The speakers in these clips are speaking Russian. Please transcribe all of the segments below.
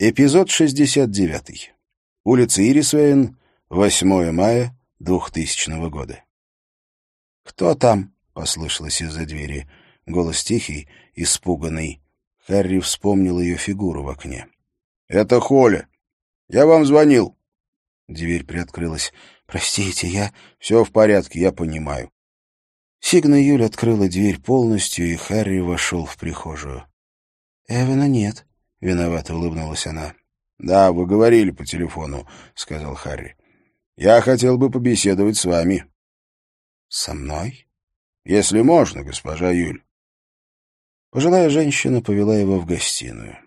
Эпизод 69. Улица Ирисвейн, 8 мая 2000 года. «Кто там?» — послышалось из-за двери. Голос тихий, испуганный. Харри вспомнил ее фигуру в окне. «Это Холя. Я вам звонил». Дверь приоткрылась. «Простите, я...» «Все в порядке, я понимаю». Сигна Юль открыла дверь полностью, и Харри вошел в прихожую. «Эвана нет», — виновато улыбнулась она. «Да, вы говорили по телефону», — сказал Харри. «Я хотел бы побеседовать с вами». «Со мной?» «Если можно, госпожа Юль». Пожилая женщина повела его в гостиную.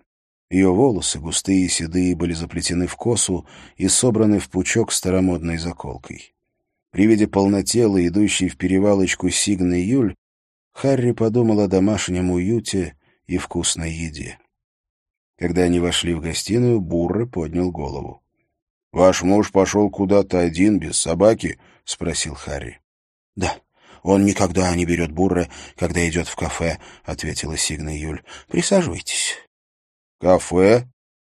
Ее волосы, густые и седые, были заплетены в косу и собраны в пучок старомодной заколкой. При виде полнотелой, идущей в перевалочку Сигны Юль, Харри подумал о домашнем уюте и вкусной еде. Когда они вошли в гостиную, Бурра поднял голову. — Ваш муж пошел куда-то один, без собаки? — спросил Харри. — Да, он никогда не берет Бурра, когда идет в кафе, — ответила Сигна Юль. — Присаживайтесь. — Кафе?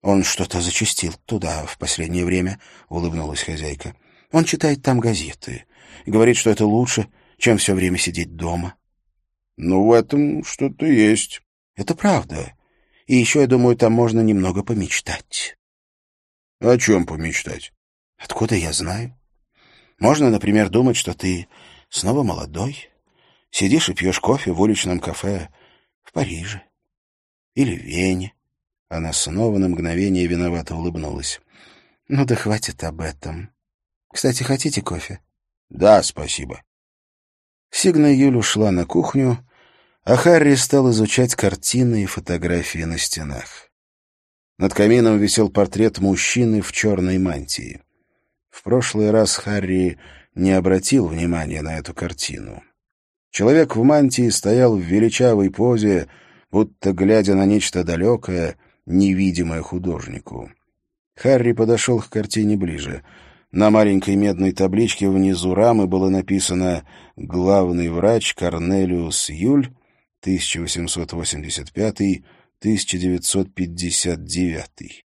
Он что-то зачастил туда в последнее время, — улыбнулась хозяйка. — Он читает там газеты. Говорит, что это лучше, чем все время сидеть дома. — Ну, в этом что-то есть. — Это правда. И еще, я думаю, там можно немного помечтать. — О чем помечтать? — Откуда я знаю? Можно, например, думать, что ты снова молодой, сидишь и пьешь кофе в уличном кафе в Париже или в Вене. Она снова на мгновение виновато улыбнулась. — Ну да хватит об этом. Кстати, хотите кофе? — Да, спасибо. Сигна Юль ушла на кухню, а Харри стал изучать картины и фотографии на стенах. Над камином висел портрет мужчины в черной мантии. В прошлый раз Харри не обратил внимания на эту картину. Человек в мантии стоял в величавой позе, будто глядя на нечто далекое, невидимое художнику. Харри подошел к картине ближе. На маленькой медной табличке внизу рамы было написано «Главный врач Корнелиус Юль 1885-1959.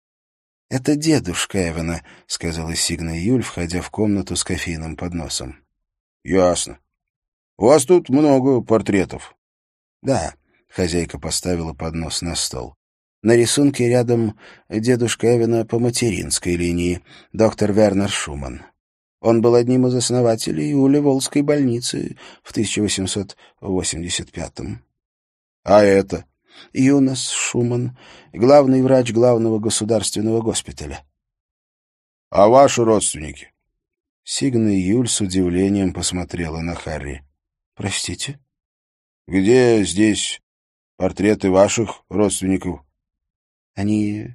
«Это дедушка Эвана», — сказала Сигна Юль, входя в комнату с кофейным подносом. «Ясно. У вас тут много портретов». «Да», — хозяйка поставила поднос на стол. На рисунке рядом дедушка Эвена по материнской линии, доктор Вернер Шуман. Он был одним из основателей Улеволской больницы в 1885-м. А это? Юнас Шуман, главный врач главного государственного госпиталя. А ваши родственники? Сигна Юль с удивлением посмотрела на Харри. Простите? Где здесь портреты ваших родственников? Они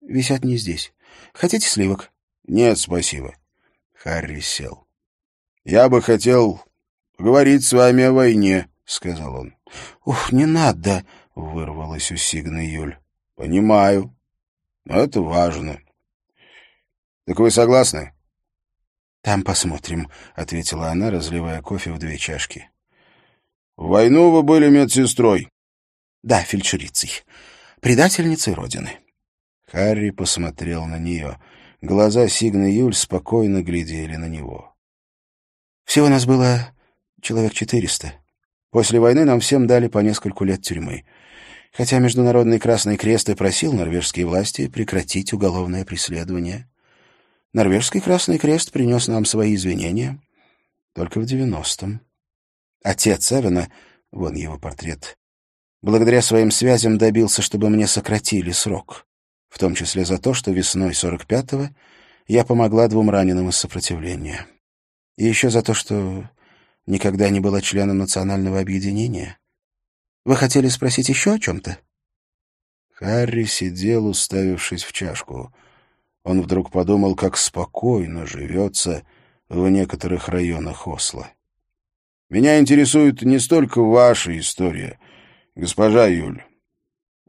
висят не здесь. Хотите сливок? Нет, спасибо. Харри сел. Я бы хотел поговорить с вами о войне, сказал он. «Ух, не надо!» — вырвалась у Сигны Юль. «Понимаю. Но это важно. Так вы согласны?» «Там посмотрим», — ответила она, разливая кофе в две чашки. «В войну вы были медсестрой?» «Да, фельдшерицей. Предательницей Родины». Харри посмотрел на нее. Глаза Сигны Юль спокойно глядели на него. «Всего нас было человек четыреста. После войны нам всем дали по нескольку лет тюрьмы. Хотя Международный Красный Крест и просил норвежские власти прекратить уголовное преследование. Норвежский Красный Крест принес нам свои извинения только в девяностом. Отец Эвена, вон его портрет, благодаря своим связям добился, чтобы мне сократили срок, в том числе за то, что весной 45-го я помогла двум раненым из сопротивления. И еще за то, что никогда не была членом национального объединения. Вы хотели спросить еще о чем-то?» Харри сидел, уставившись в чашку. Он вдруг подумал, как спокойно живется в некоторых районах Осло. «Меня интересует не столько ваша история, госпожа Юль.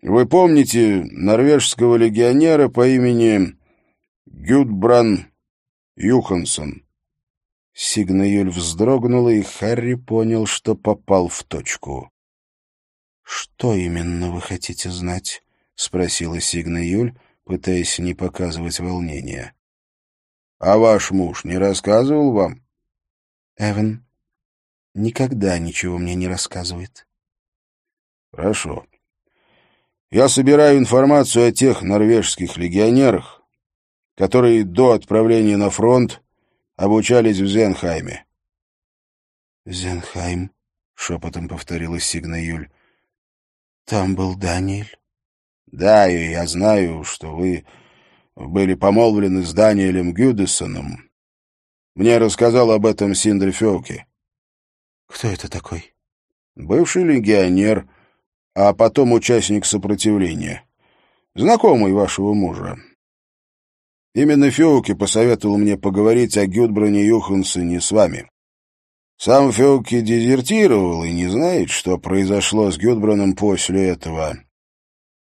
Вы помните норвежского легионера по имени Гюдбран Юхансон?» Сигна вздрогнула, и Харри понял, что попал в точку. «Что именно вы хотите знать?» — спросила Сигна пытаясь не показывать волнения. — А ваш муж не рассказывал вам? — Эван никогда ничего мне не рассказывает. — Хорошо. Я собираю информацию о тех норвежских легионерах, которые до отправления на фронт обучались в Зенхайме. «Зенхайм», — шепотом повторила Сигна Юль. «Там был Даниэль». «Да, и я знаю, что вы были помолвлены с Даниэлем Гюдессоном. Мне рассказал об этом Синдри Фёке». «Кто это такой?» «Бывший легионер, а потом участник сопротивления. Знакомый вашего мужа. Именно Феуки посоветовал мне поговорить о Гюдбране Юхансене с вами. Сам Феуки дезертировал и не знает, что произошло с Гюдбраном после этого.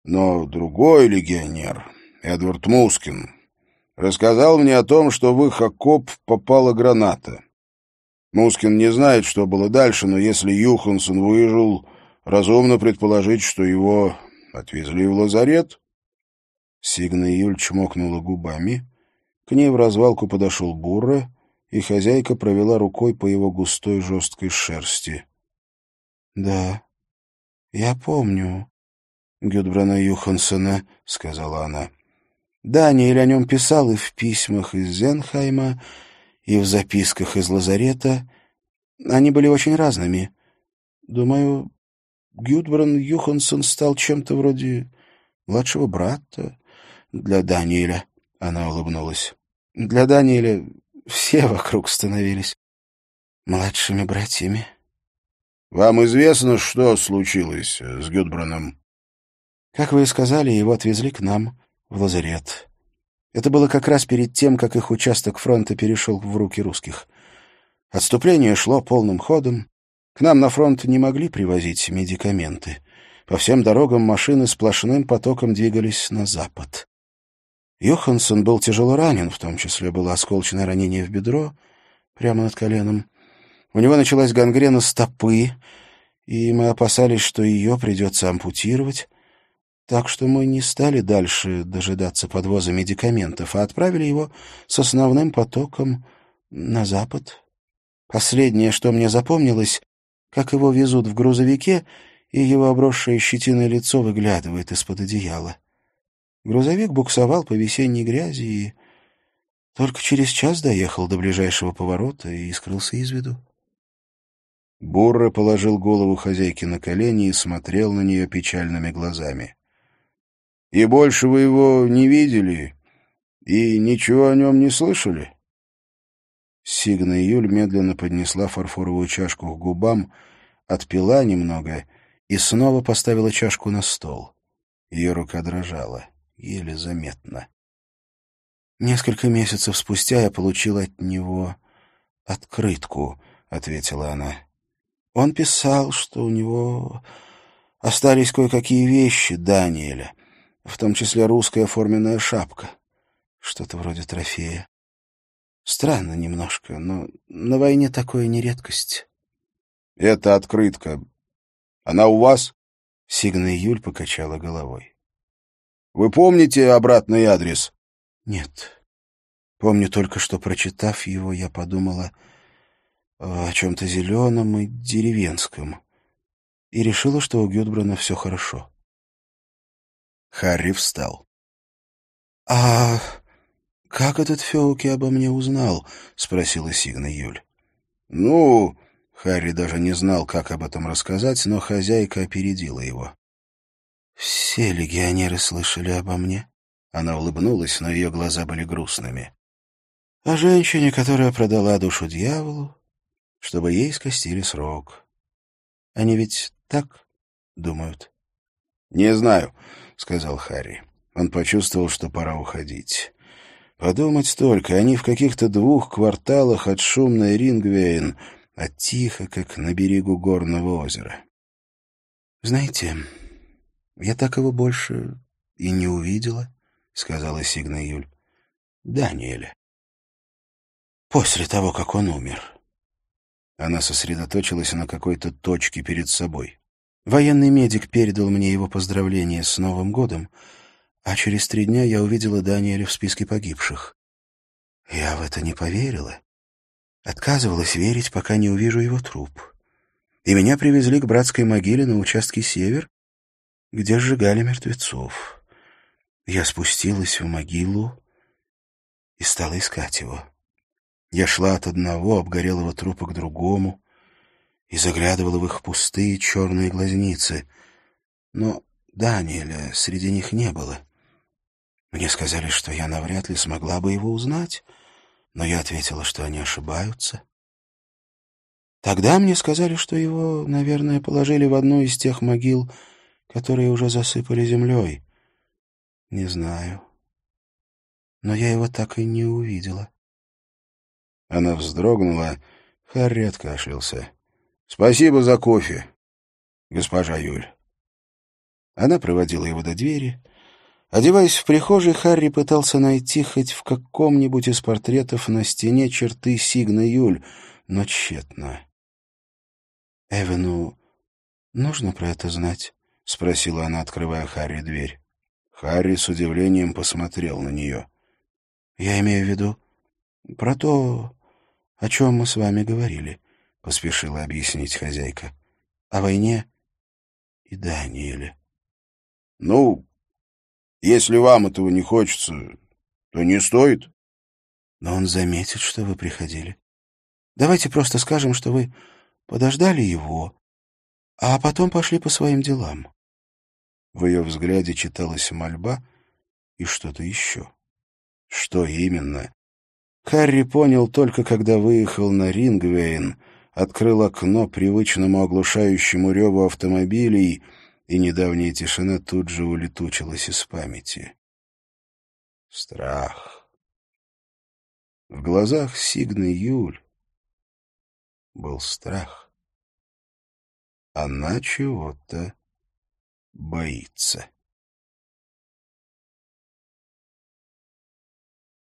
Но другой легионер, Эдвард Мускин, рассказал мне о том, что в их окоп попала граната. Мускин не знает, что было дальше, но если Юхансон выжил, разумно предположить, что его отвезли в лазарет. Сигна Юль чмокнула губами. К ней в развалку подошел Бурра, и хозяйка провела рукой по его густой жесткой шерсти. — Да, я помню Гюдбрана Юхансена, — сказала она. Даниэль о нем писал и в письмах из Зенхайма, и в записках из лазарета. Они были очень разными. Думаю, Гюдбран Юхансон стал чем-то вроде младшего брата, для Даниэля. Она улыбнулась. Для Даниэля все вокруг становились младшими братьями. Вам известно, что случилось с Гюдбраном? Как вы и сказали, его отвезли к нам, в лазарет. Это было как раз перед тем, как их участок фронта перешел в руки русских. Отступление шло полным ходом. К нам на фронт не могли привозить медикаменты. По всем дорогам машины сплошным потоком двигались на запад. Йоханссон был тяжело ранен, в том числе было осколочное ранение в бедро, прямо над коленом. У него началась гангрена стопы, и мы опасались, что ее придется ампутировать. Так что мы не стали дальше дожидаться подвоза медикаментов, а отправили его с основным потоком на запад. Последнее, что мне запомнилось, как его везут в грузовике, и его обросшее щетиной лицо выглядывает из-под одеяла. Грузовик буксовал по весенней грязи и только через час доехал до ближайшего поворота и скрылся из виду. Бурра положил голову хозяйки на колени и смотрел на нее печальными глазами. — И больше вы его не видели и ничего о нем не слышали? Сигна Юль медленно поднесла фарфоровую чашку к губам, отпила немного и снова поставила чашку на стол. Ее рука дрожала. — еле заметно. «Несколько месяцев спустя я получила от него открытку», — ответила она. «Он писал, что у него остались кое-какие вещи Даниэля, в том числе русская форменная шапка, что-то вроде трофея. Странно немножко, но на войне такое не редкость». «Это открытка. Она у вас?» Сигна Юль покачала головой. Вы помните обратный адрес? Нет. Помню только, что, прочитав его, я подумала о чем-то зеленом и деревенском и решила, что у Гюдбрана все хорошо. Харри встал. — А как этот Феуки обо мне узнал? — спросила Сигна Юль. — Ну, Харри даже не знал, как об этом рассказать, но хозяйка опередила его. «Все легионеры слышали обо мне». Она улыбнулась, но ее глаза были грустными. «О женщине, которая продала душу дьяволу, чтобы ей скостили срок. Они ведь так думают?» «Не знаю», — сказал Харри. Он почувствовал, что пора уходить. Подумать только, они в каких-то двух кварталах от шумной Рингвейн, а тихо, как на берегу горного озера. «Знаете, я так его больше и не увидела, — сказала Сигна Юль. — Даниэля. После того, как он умер. Она сосредоточилась на какой-то точке перед собой. Военный медик передал мне его поздравления с Новым годом, А через три дня я увидела Даниэля в списке погибших. Я в это не поверила. Отказывалась верить, пока не увижу его труп. И меня привезли к братской могиле на участке «Север», где сжигали мертвецов. Я спустилась в могилу и стала искать его. Я шла от одного обгорелого трупа к другому и заглядывала в их пустые черные глазницы. Но Даниэля среди них не было. Мне сказали, что я навряд ли смогла бы его узнать, но я ответила, что они ошибаются. Тогда мне сказали, что его, наверное, положили в одну из тех могил, которые уже засыпали землей. Не знаю. Но я его так и не увидела. Она вздрогнула. Харри откашлялся. — Спасибо за кофе, госпожа Юль. Она проводила его до двери. Одеваясь в прихожей, Харри пытался найти хоть в каком-нибудь из портретов на стене черты Сигна Юль, но тщетно. — Эвену нужно про это знать? — спросила она, открывая Харри дверь. Харри с удивлением посмотрел на нее. — Я имею в виду про то, о чем мы с вами говорили, — поспешила объяснить хозяйка. — О войне и Даниэле. — Ну, если вам этого не хочется, то не стоит. Но он заметит, что вы приходили. Давайте просто скажем, что вы подождали его, а потом пошли по своим делам. В ее взгляде читалась мольба и что-то еще. Что именно? Харри понял только, когда выехал на Рингвейн, открыл окно привычному оглушающему реву автомобилей, и недавняя тишина тут же улетучилась из памяти. Страх. В глазах Сигны Юль был страх. Она чего-то боится.